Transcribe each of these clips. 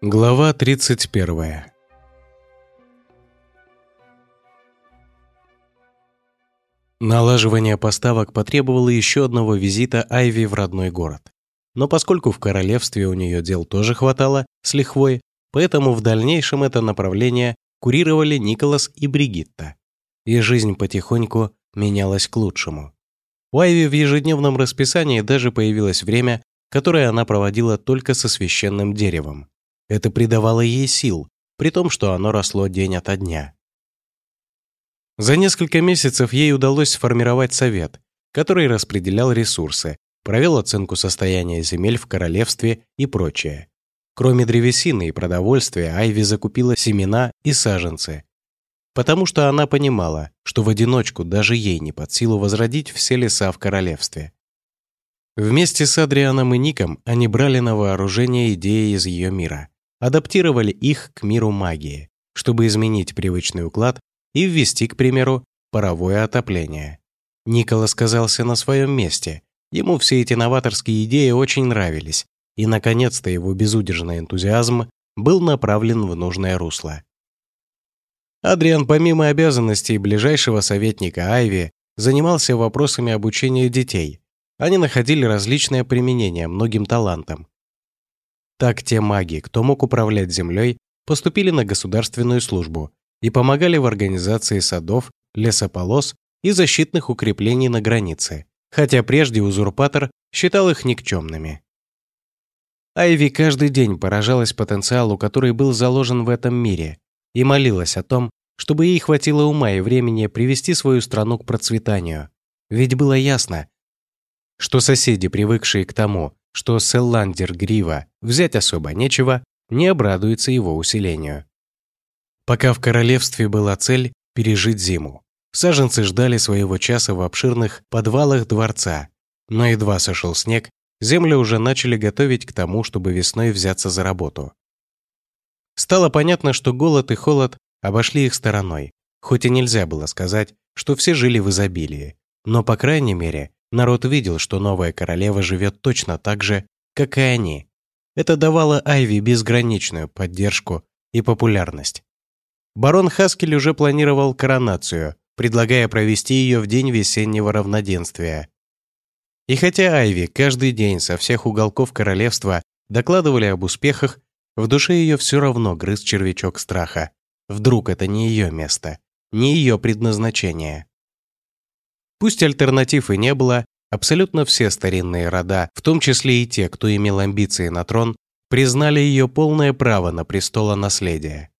Глава 31 Налаживание поставок потребовало еще одного визита Айви в родной город. Но поскольку в королевстве у нее дел тоже хватало с лихвой, поэтому в дальнейшем это направление курировали Николас и Бригитта. И жизнь потихоньку менялась к лучшему. У Айви в ежедневном расписании даже появилось время, которое она проводила только со священным деревом. Это придавало ей сил, при том, что оно росло день ото дня. За несколько месяцев ей удалось сформировать совет, который распределял ресурсы, провел оценку состояния земель в королевстве и прочее. Кроме древесины и продовольствия, Айви закупила семена и саженцы, потому что она понимала, что в одиночку даже ей не под силу возродить все леса в королевстве. Вместе с Адрианом и Ником они брали на вооружение идеи из ее мира адаптировали их к миру магии, чтобы изменить привычный уклад и ввести, к примеру, паровое отопление. Николас казался на своем месте. Ему все эти новаторские идеи очень нравились, и, наконец-то, его безудержный энтузиазм был направлен в нужное русло. Адриан, помимо обязанностей ближайшего советника Айви, занимался вопросами обучения детей. Они находили различное применение многим талантам, так те маги, кто мог управлять землей, поступили на государственную службу и помогали в организации садов, лесополос и защитных укреплений на границе, хотя прежде узурпатор считал их никчемными. Айви каждый день поражалась потенциалу, который был заложен в этом мире, и молилась о том, чтобы ей хватило ума и времени привести свою страну к процветанию. Ведь было ясно, что соседи, привыкшие к тому, что Селландер Грива взять особо нечего, не обрадуется его усилению. Пока в королевстве была цель пережить зиму, саженцы ждали своего часа в обширных подвалах дворца, но едва сошел снег, землю уже начали готовить к тому, чтобы весной взяться за работу. Стало понятно, что голод и холод обошли их стороной, хоть и нельзя было сказать, что все жили в изобилии, но, по крайней мере, Народ видел, что новая королева живет точно так же, как и они. Это давало Айви безграничную поддержку и популярность. Барон Хаскель уже планировал коронацию, предлагая провести ее в день весеннего равноденствия. И хотя Айви каждый день со всех уголков королевства докладывали об успехах, в душе ее все равно грыз червячок страха. Вдруг это не ее место, не ее предназначение. Пусть альтернатив и не было, абсолютно все старинные рода, в том числе и те, кто имел амбиции на трон, признали ее полное право на престолонаследие.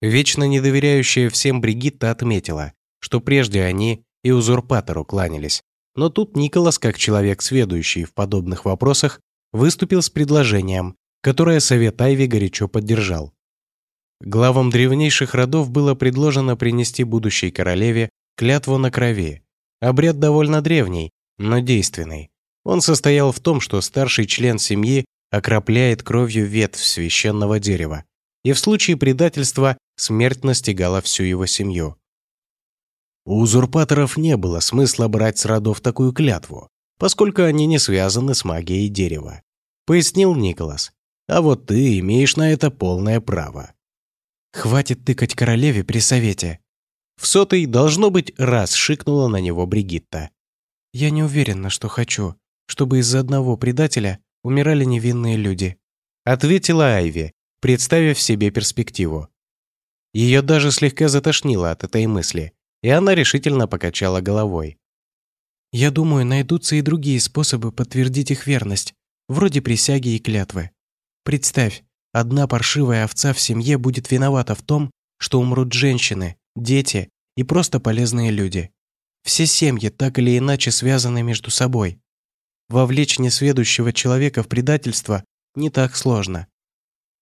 Вечно недоверяющая всем Бригитта отметила, что прежде они и узурпатору кланялись, но тут Николас, как человек, сведущий в подобных вопросах, выступил с предложением, которое Совет Айви горячо поддержал. Главам древнейших родов было предложено принести будущей королеве клятву на крови, Обряд довольно древний, но действенный. Он состоял в том, что старший член семьи окропляет кровью ветвь священного дерева, и в случае предательства смерть настигала всю его семью. У узурпаторов не было смысла брать с родов такую клятву, поскольку они не связаны с магией дерева, пояснил Николас. А вот ты имеешь на это полное право. Хватит тыкать королеве при совете, в сотый, должно быть, раз шикнула на него Бригитта. «Я не уверена, что хочу, чтобы из-за одного предателя умирали невинные люди», ответила Айви, представив себе перспективу. Ее даже слегка затошнило от этой мысли, и она решительно покачала головой. «Я думаю, найдутся и другие способы подтвердить их верность, вроде присяги и клятвы. Представь, одна паршивая овца в семье будет виновата в том, что умрут женщины, дети и просто полезные люди. Все семьи так или иначе связаны между собой. Вовлечь несведущего человека в предательство не так сложно.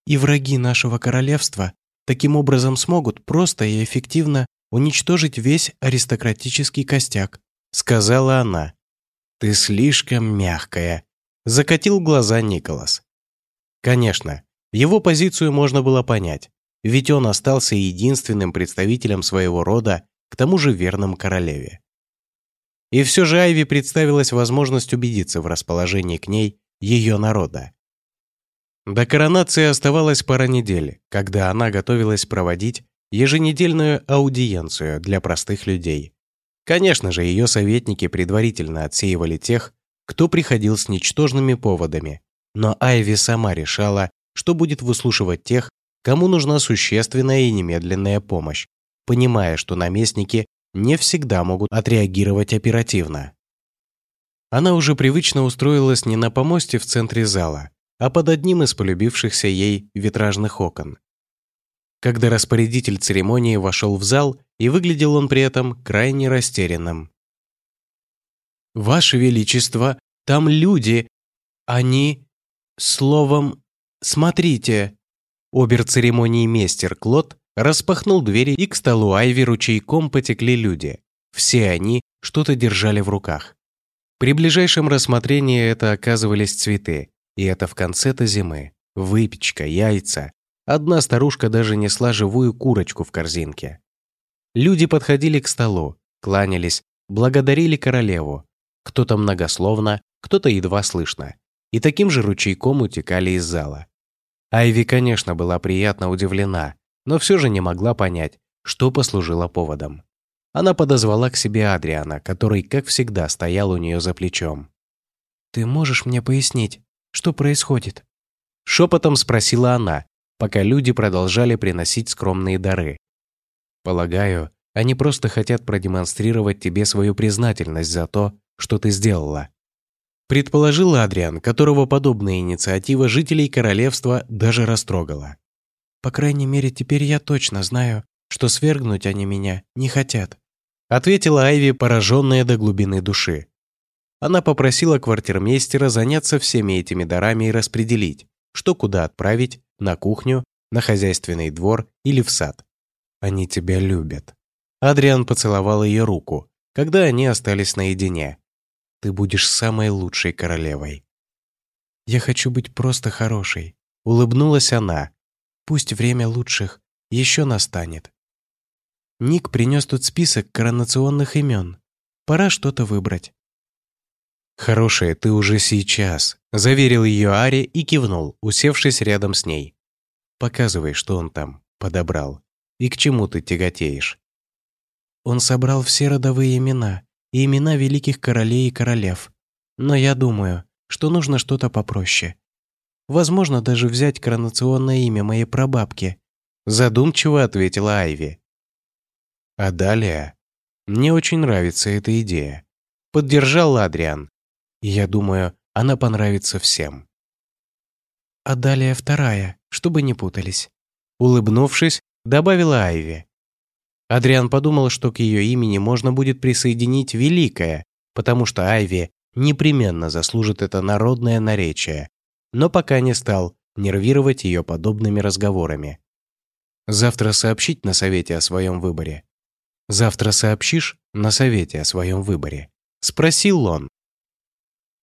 И враги нашего королевства таким образом смогут просто и эффективно уничтожить весь аристократический костяк, сказала она. Ты слишком мягкая, закатил глаза Николас. Конечно, его позицию можно было понять ведь он остался единственным представителем своего рода, к тому же верным королеве. И все же Айви представилась возможность убедиться в расположении к ней ее народа. До коронации оставалось пара недель, когда она готовилась проводить еженедельную аудиенцию для простых людей. Конечно же, ее советники предварительно отсеивали тех, кто приходил с ничтожными поводами, но Айви сама решала, что будет выслушивать тех, кому нужна существенная и немедленная помощь, понимая, что наместники не всегда могут отреагировать оперативно. Она уже привычно устроилась не на помосте в центре зала, а под одним из полюбившихся ей витражных окон. Когда распорядитель церемонии вошел в зал, и выглядел он при этом крайне растерянным. «Ваше Величество, там люди! Они... Словом, смотрите!» Обер-церемонии мейстер Клод распахнул двери, и к столу Айви ручейком потекли люди. Все они что-то держали в руках. При ближайшем рассмотрении это оказывались цветы, и это в конце-то зимы. Выпечка, яйца. Одна старушка даже несла живую курочку в корзинке. Люди подходили к столу, кланялись, благодарили королеву. Кто-то многословно, кто-то едва слышно. И таким же ручейком утекали из зала. Айви, конечно, была приятно удивлена, но все же не могла понять, что послужило поводом. Она подозвала к себе Адриана, который, как всегда, стоял у нее за плечом. «Ты можешь мне пояснить, что происходит?» Шепотом спросила она, пока люди продолжали приносить скромные дары. «Полагаю, они просто хотят продемонстрировать тебе свою признательность за то, что ты сделала», предположил Адриан, которого подобная инициатива жителей королевства даже растрогала. «По крайней мере, теперь я точно знаю, что свергнуть они меня не хотят», ответила Айви, пораженная до глубины души. Она попросила квартирмейстера заняться всеми этими дарами и распределить, что куда отправить, на кухню, на хозяйственный двор или в сад. Они тебя любят. Адриан поцеловал ее руку, когда они остались наедине, ты будешь самой лучшей королевой. Я хочу быть просто хорошей, улыбнулась она. Пусть время лучших еще настанет. Ник принес тут список коронационных имен. Пора что-то выбрать. «Хорошая ты уже сейчас», — заверил ее Ари и кивнул, усевшись рядом с ней. «Показывай, что он там подобрал. И к чему ты тяготеешь?» Он собрал все родовые имена, и имена великих королей и королев. Но я думаю, что нужно что-то попроще. Возможно, даже взять коронационное имя моей прабабки. Задумчиво ответила Айви. А далее? Мне очень нравится эта идея. Поддержал Адриан. Я думаю, она понравится всем. А далее вторая, чтобы не путались. Улыбнувшись, добавила Айви. Адриан подумал, что к ее имени можно будет присоединить «Великое», потому что Айви непременно заслужит это народное наречие, но пока не стал нервировать ее подобными разговорами. Завтра сообщить на совете о своем выборе. Завтра сообщишь на совете о своем выборе. Спросил он.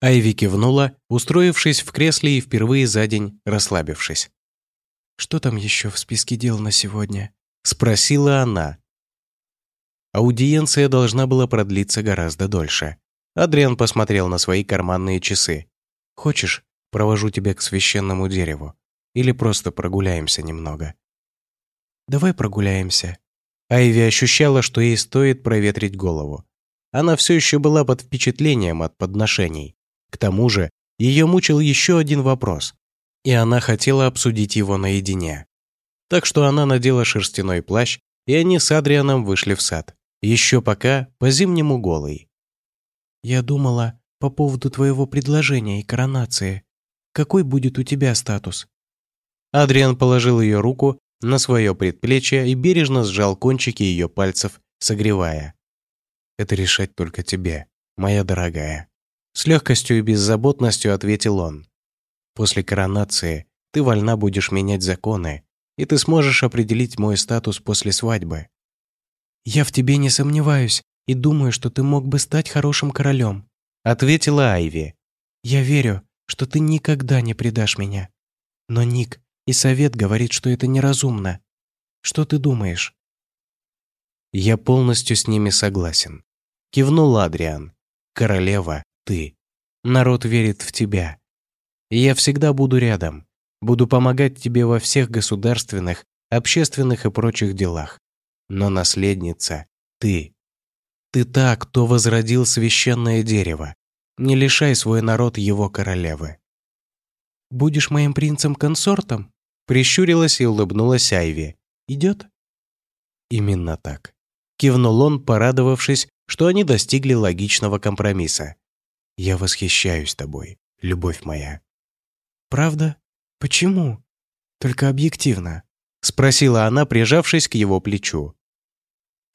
Айви кивнула, устроившись в кресле и впервые за день расслабившись. «Что там еще в списке дел на сегодня?» Спросила она, Аудиенция должна была продлиться гораздо дольше. Адриан посмотрел на свои карманные часы. «Хочешь, провожу тебя к священному дереву? Или просто прогуляемся немного?» «Давай прогуляемся». Айви ощущала, что ей стоит проветрить голову. Она все еще была под впечатлением от подношений. К тому же, ее мучил еще один вопрос, и она хотела обсудить его наедине. Так что она надела шерстяной плащ, и они с Адрианом вышли в сад. Еще пока по-зимнему голый. «Я думала по поводу твоего предложения и коронации. Какой будет у тебя статус?» Адриан положил ее руку на свое предплечье и бережно сжал кончики ее пальцев, согревая. «Это решать только тебе, моя дорогая». С легкостью и беззаботностью ответил он. «После коронации ты вольна будешь менять законы, и ты сможешь определить мой статус после свадьбы. «Я в тебе не сомневаюсь и думаю, что ты мог бы стать хорошим королем», ответила Айви. «Я верю, что ты никогда не предашь меня. Но Ник и Совет говорит, что это неразумно. Что ты думаешь?» «Я полностью с ними согласен», кивнул Адриан. Королева — ты. Народ верит в тебя. Я всегда буду рядом. Буду помогать тебе во всех государственных, общественных и прочих делах. Но наследница — ты. Ты та, кто возродил священное дерево. Не лишай свой народ его королевы. «Будешь моим принцем-консортом?» Прищурилась и улыбнулась Айви. «Идет?» Именно так. Кивнул он, порадовавшись, что они достигли логичного компромисса. «Я восхищаюсь тобой, любовь моя». «Правда? Почему? Только объективно?» Спросила она, прижавшись к его плечу.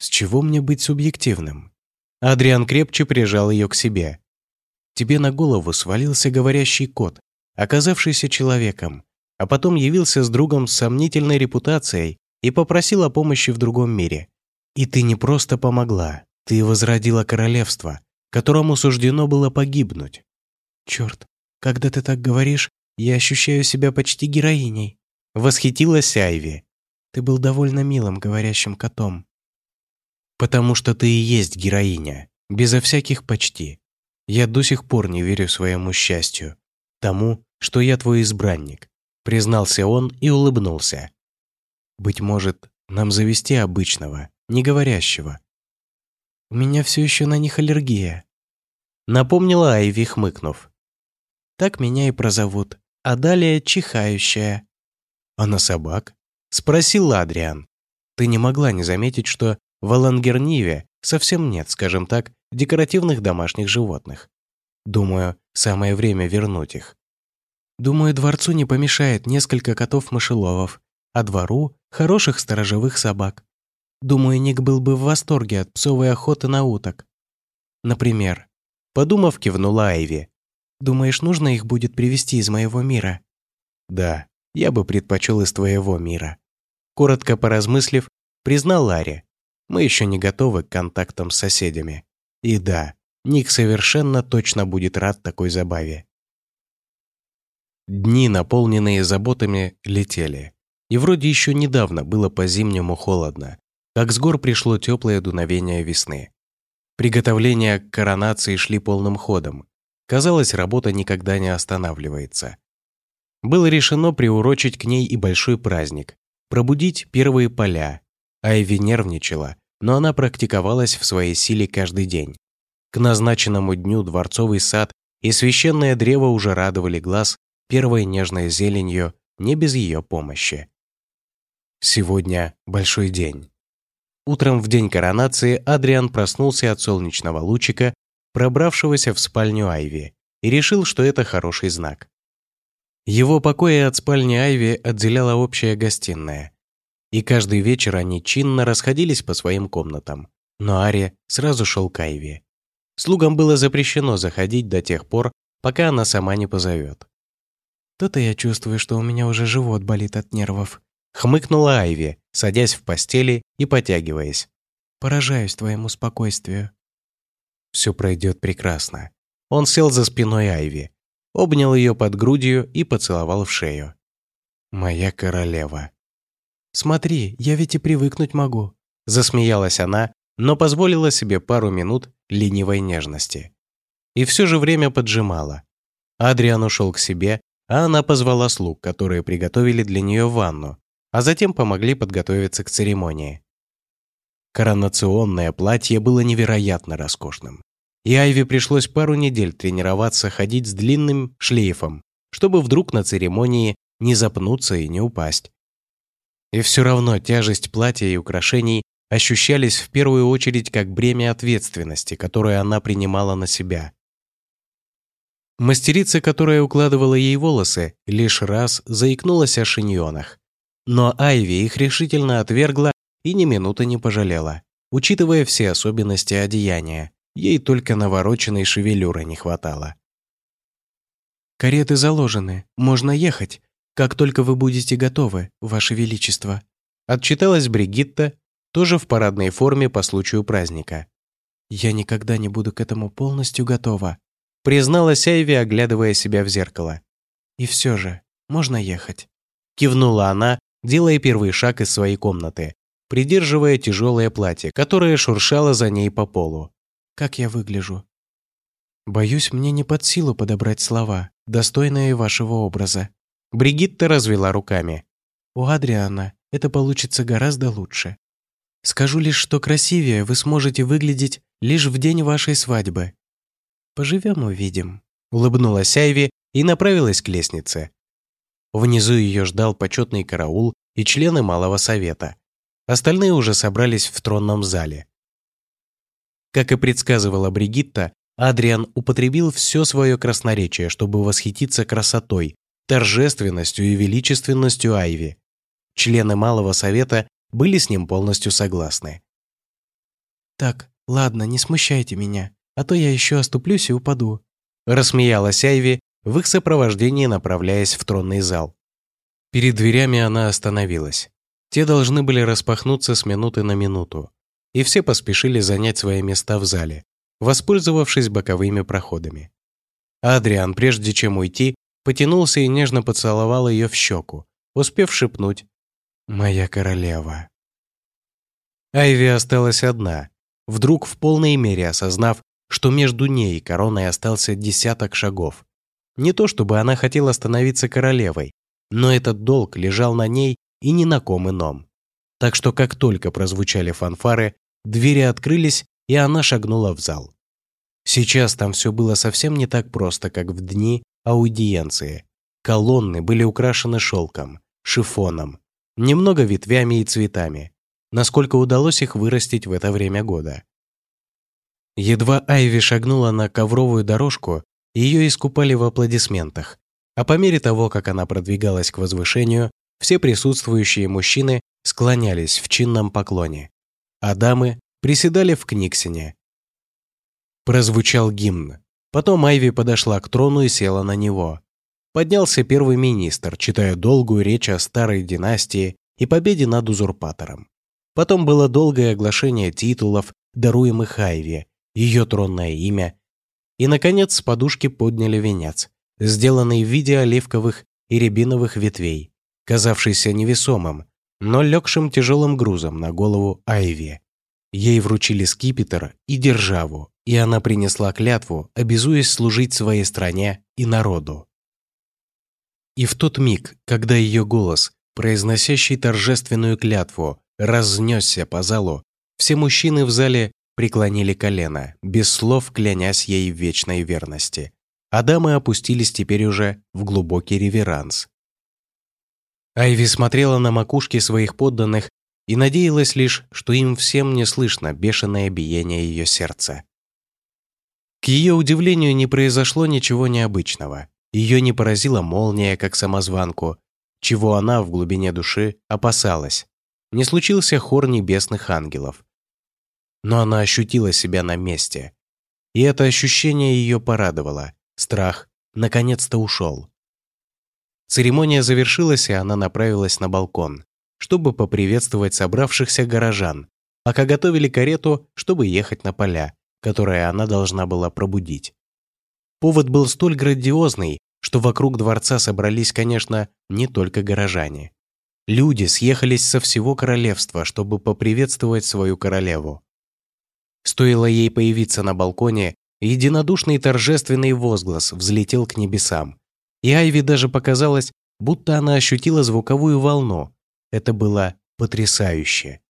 «С чего мне быть субъективным?» Адриан крепче прижал ее к себе. «Тебе на голову свалился говорящий кот, оказавшийся человеком, а потом явился с другом с сомнительной репутацией и попросил о помощи в другом мире. И ты не просто помогла, ты возродила королевство, которому суждено было погибнуть. Черт, когда ты так говоришь, я ощущаю себя почти героиней. Восхитилась Айви. Ты был довольно милым говорящим котом. Потому что ты и есть героиня, безо всяких почти. Я до сих пор не верю своему счастью, тому, что я твой избранник, признался он и улыбнулся. Быть может, нам завести обычного, не говорящего. У меня все еще на них аллергия. Напомнила Айви, хмыкнув. Так меня и прозовут, а далее чихающая. А на собак? Спросил Адриан. Ты не могла не заметить, что в Алангерниве совсем нет, скажем так, декоративных домашних животных. Думаю, самое время вернуть их. Думаю, дворцу не помешает несколько котов-мышеловов, а двору — хороших сторожевых собак. Думаю, Ник был бы в восторге от псовой охоты на уток. Например, подумав, кивнула Айви. Думаешь, нужно их будет привести из моего мира? Да, я бы предпочел из твоего мира. Коротко поразмыслив, признал Ларри. Мы еще не готовы к контактам с соседями. И да, Ник совершенно точно будет рад такой забаве. Дни, наполненные заботами, летели. И вроде еще недавно было по-зимнему холодно, как с гор пришло теплое дуновение весны. Приготовления к коронации шли полным ходом. Казалось, работа никогда не останавливается. Было решено приурочить к ней и большой праздник, пробудить первые поля. Айви нервничала, но она практиковалась в своей силе каждый день. К назначенному дню дворцовый сад и священное древо уже радовали глаз первой нежной зеленью не без ее помощи. Сегодня большой день. Утром в день коронации Адриан проснулся от солнечного лучика, пробравшегося в спальню Айви, и решил, что это хороший знак. Его покои от спальни Айви отделяла общая гостиная. И каждый вечер они чинно расходились по своим комнатам. Но Ари сразу шел к Айви. Слугам было запрещено заходить до тех пор, пока она сама не позовет. «То-то я чувствую, что у меня уже живот болит от нервов», Хмыкнула Айви, садясь в постели и потягиваясь. «Поражаюсь твоему спокойствию». Все пройдет прекрасно. Он сел за спиной Айви, обнял ее под грудью и поцеловал в шею. «Моя королева». «Смотри, я ведь и привыкнуть могу», — засмеялась она, но позволила себе пару минут ленивой нежности. И все же время поджимало. Адриан ушел к себе, а она позвала слуг, которые приготовили для нее ванну, а затем помогли подготовиться к церемонии. Коронационное платье было невероятно роскошным. И Айви пришлось пару недель тренироваться ходить с длинным шлейфом, чтобы вдруг на церемонии не запнуться и не упасть. И все равно тяжесть платья и украшений ощущались в первую очередь как бремя ответственности, которое она принимала на себя. Мастерица, которая укладывала ей волосы, лишь раз заикнулась о шиньонах. Но Айви их решительно отвергла и ни минуты не пожалела. Учитывая все особенности одеяния, ей только навороченной шевелюры не хватало. «Кареты заложены, можно ехать, как только вы будете готовы, Ваше Величество», отчиталась Бригитта, тоже в парадной форме по случаю праздника. «Я никогда не буду к этому полностью готова», призналась Айви, оглядывая себя в зеркало. «И все же, можно ехать», кивнула она, делая первый шаг из своей комнаты, придерживая тяжелое платье, которое шуршало за ней по полу. «Как я выгляжу?» Боюсь, мне не под силу подобрать слова, достойные вашего образа. Бригитта развела руками. У Адриана это получится гораздо лучше. Скажу лишь, что красивее вы сможете выглядеть лишь в день вашей свадьбы. Поживем увидим. Улыбнулась Айви и направилась к лестнице. Внизу ее ждал почетный караул и члены Малого Совета. Остальные уже собрались в тронном зале. Как и предсказывала Бригитта, Адриан употребил все свое красноречие, чтобы восхититься красотой, торжественностью и величественностью Айви. Члены Малого Совета были с ним полностью согласны. «Так, ладно, не смущайте меня, а то я еще оступлюсь и упаду», рассмеялась Айви, в их сопровождении направляясь в тронный зал. Перед дверями она остановилась. Те должны были распахнуться с минуты на минуту, и все поспешили занять свои места в зале, воспользовавшись боковыми проходами. Адриан, прежде чем уйти, потянулся и нежно поцеловал ее в щеку, успев шепнуть «Моя королева». Айви осталась одна, вдруг в полной мере осознав, что между ней и короной остался десяток шагов. Не то чтобы она хотела становиться королевой, но этот долг лежал на ней и ни на ком ином. Так что как только прозвучали фанфары, двери открылись, и она шагнула в зал. Сейчас там все было совсем не так просто, как в дни аудиенции. Колонны были украшены шелком, шифоном, немного ветвями и цветами, насколько удалось их вырастить в это время года. Едва Айви шагнула на ковровую дорожку, ее искупали в аплодисментах, а по мере того, как она продвигалась к возвышению, все присутствующие мужчины склонялись в чинном поклоне, а дамы приседали в книгсине. Прозвучал гимн. Потом Айви подошла к трону и села на него. Поднялся первый министр, читая долгую речь о старой династии и победе над узурпатором. Потом было долгое оглашение титулов, даруемых Айви, ее тронное имя. И, наконец, с подушки подняли венец, сделанный в виде оливковых и рябиновых ветвей, казавшийся невесомым, но легшим тяжелым грузом на голову Айви. Ей вручили скипетр и державу, и она принесла клятву, обязуясь служить своей стране и народу. И в тот миг, когда ее голос, произносящий торжественную клятву, разнесся по залу, все мужчины в зале преклонили колено, без слов клянясь ей в вечной верности. А дамы опустились теперь уже в глубокий реверанс. Айви смотрела на макушки своих подданных и надеялась лишь, что им всем не слышно бешеное биение ее сердца. К ее удивлению не произошло ничего необычного. Ее не поразила молния, как самозванку, чего она в глубине души опасалась. Не случился хор небесных ангелов, но она ощутила себя на месте. И это ощущение ее порадовало. Страх наконец-то ушел. Церемония завершилась, и она направилась на балкон, чтобы поприветствовать собравшихся горожан, пока готовили карету, чтобы ехать на поля, которые она должна была пробудить. Повод был столь грандиозный, что вокруг дворца собрались, конечно, не только горожане. Люди съехались со всего королевства, чтобы поприветствовать свою королеву. Стоило ей появиться на балконе, единодушный торжественный возглас взлетел к небесам. И Айви даже показалось, будто она ощутила звуковую волну. Это было потрясающе.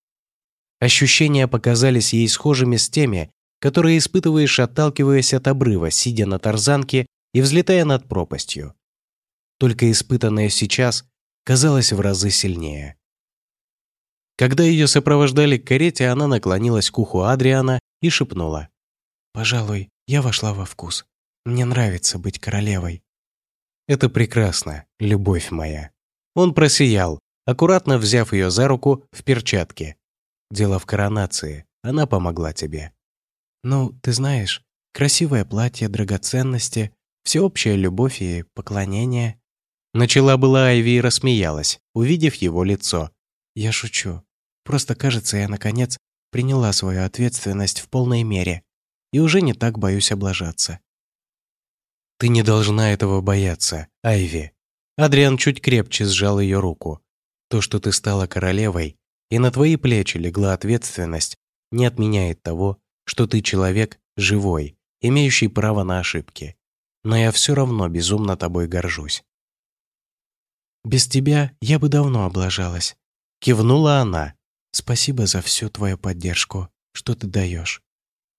Ощущения показались ей схожими с теми, которые испытываешь, отталкиваясь от обрыва, сидя на тарзанке и взлетая над пропастью. Только испытанное сейчас казалось в разы сильнее. Когда ее сопровождали к карете, она наклонилась к уху Адриана и шепнула. «Пожалуй, я вошла во вкус. Мне нравится быть королевой». «Это прекрасно, любовь моя». Он просиял, аккуратно взяв ее за руку в перчатке. «Дело в коронации. Она помогла тебе». «Ну, ты знаешь, красивое платье, драгоценности, всеобщая любовь и поклонение». Начала была Айви и рассмеялась, увидев его лицо. Я шучу. Просто кажется, я, наконец, приняла свою ответственность в полной мере и уже не так боюсь облажаться. «Ты не должна этого бояться, Айви». Адриан чуть крепче сжал ее руку. «То, что ты стала королевой, и на твои плечи легла ответственность, не отменяет того, что ты человек живой имеющий право на ошибки. Но я все равно безумно тобой горжусь. «Без тебя я бы давно облажалась», — кивнула она. «Спасибо за всю твою поддержку, что ты даешь».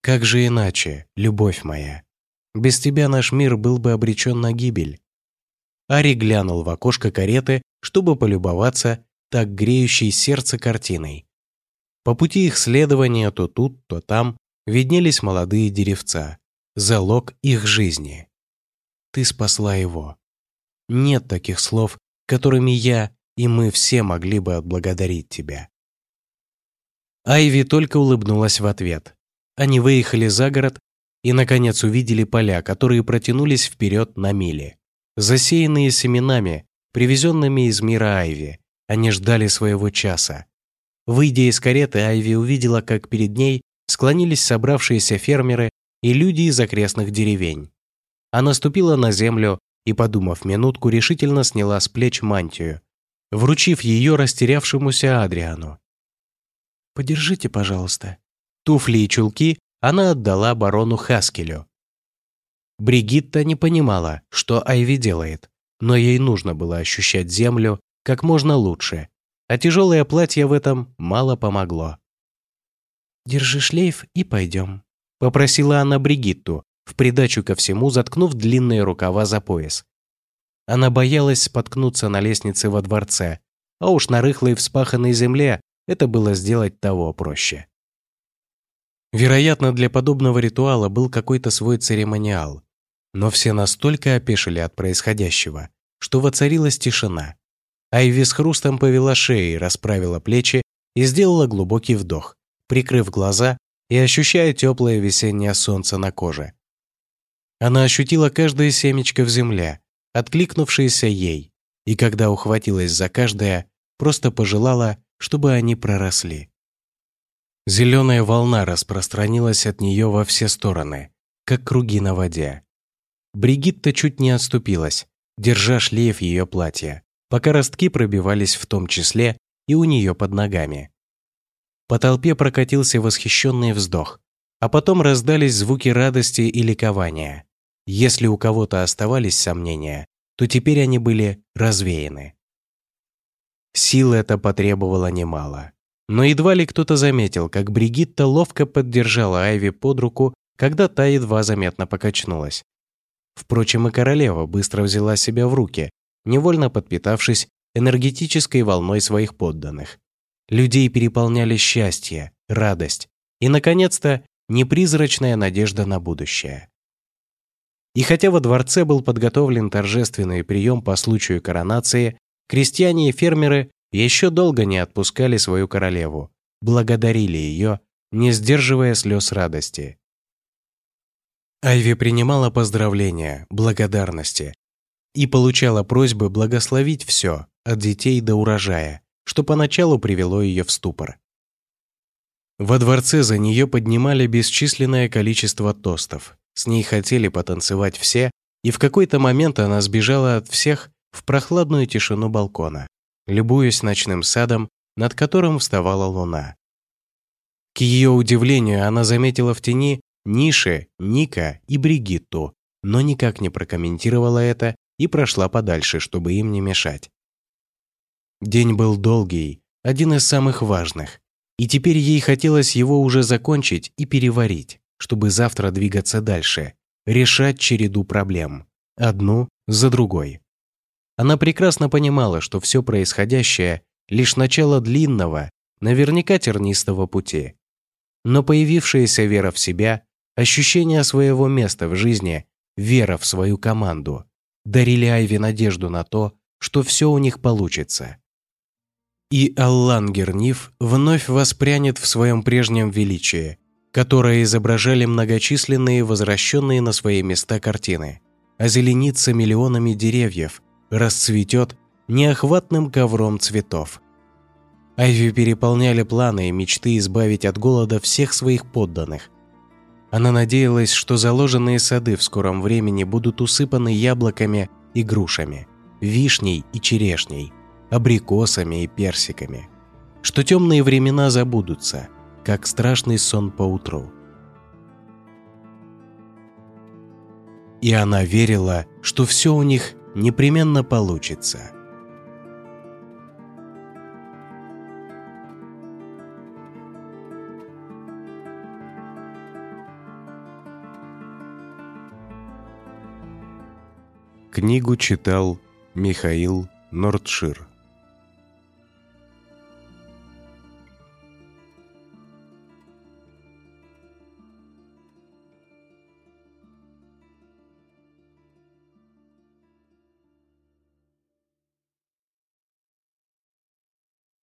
«Как же иначе, любовь моя? Без тебя наш мир был бы обречен на гибель». Ари глянул в окошко кареты, чтобы полюбоваться так греющей сердце картиной. По пути их следования то тут, то там виднелись молодые деревца, залог их жизни. Ты спасла его. Нет таких слов, которыми я и мы все могли бы отблагодарить тебя. Айви только улыбнулась в ответ. Они выехали за город и, наконец, увидели поля, которые протянулись вперед на мили. Засеянные семенами, привезенными из мира Айви, они ждали своего часа. Выйдя из кареты, Айви увидела, как перед ней склонились собравшиеся фермеры и люди из окрестных деревень. Она ступила на землю и, подумав минутку, решительно сняла с плеч мантию, вручив ее растерявшемуся Адриану. «Подержите, пожалуйста». Туфли и чулки она отдала барону Хаскелю. Бригитта не понимала, что Айви делает, но ей нужно было ощущать землю как можно лучше, а тяжелое платье в этом мало помогло. «Держи шлейф и пойдем», — попросила она Бригитту, в придачу ко всему заткнув длинные рукава за пояс. Она боялась споткнуться на лестнице во дворце, а уж на рыхлой вспаханной земле это было сделать того проще. Вероятно, для подобного ритуала был какой-то свой церемониал, но все настолько опешили от происходящего, что воцарилась тишина. Айви с хрустом повела шеей, расправила плечи и сделала глубокий вдох, прикрыв глаза и ощущая теплое весеннее солнце на коже. Она ощутила каждое семечко в земле, откликнувшееся ей, и когда ухватилась за каждое, просто пожелала, чтобы они проросли. Зеленая волна распространилась от нее во все стороны, как круги на воде. Бригитта чуть не отступилась, держа шлейф ее платья, пока ростки пробивались в том числе и у нее под ногами. По толпе прокатился восхищенный вздох, а потом раздались звуки радости и ликования. Если у кого-то оставались сомнения, то теперь они были развеяны. Сил это потребовало немало. Но едва ли кто-то заметил, как Бригитта ловко поддержала Айви под руку, когда та едва заметно покачнулась. Впрочем, и королева быстро взяла себя в руки, невольно подпитавшись энергетической волной своих подданных. Людей переполняли счастье, радость и, наконец-то, непризрачная надежда на будущее. И хотя во дворце был подготовлен торжественный прием по случаю коронации, крестьяне и фермеры еще долго не отпускали свою королеву, благодарили ее, не сдерживая слез радости. Айви принимала поздравления, благодарности и получала просьбы благословить все, от детей до урожая, что поначалу привело ее в ступор. Во дворце за нее поднимали бесчисленное количество тостов, с ней хотели потанцевать все, и в какой-то момент она сбежала от всех в прохладную тишину балкона, любуясь ночным садом, над которым вставала луна. К ее удивлению, она заметила в тени Ниши, Ника и Бригитту, но никак не прокомментировала это и прошла подальше, чтобы им не мешать. День был долгий, один из самых важных, и теперь ей хотелось его уже закончить и переварить чтобы завтра двигаться дальше, решать череду проблем, одну за другой. Она прекрасно понимала, что все происходящее – лишь начало длинного, наверняка тернистого пути. Но появившаяся вера в себя, ощущение своего места в жизни, вера в свою команду дарили Айве надежду на то, что все у них получится. И Аллан Герниф вновь воспрянет в своем прежнем величии – которые изображали многочисленные возвращенные на свои места картины, озеленится миллионами деревьев, расцветет неохватным ковром цветов. Айви переполняли планы и мечты избавить от голода всех своих подданных. Она надеялась, что заложенные сады в скором времени будут усыпаны яблоками и грушами, вишней и черешней, абрикосами и персиками, что темные времена забудутся – как страшный сон по утру. И она верила, что все у них непременно получится. Книгу читал Михаил Нордшир.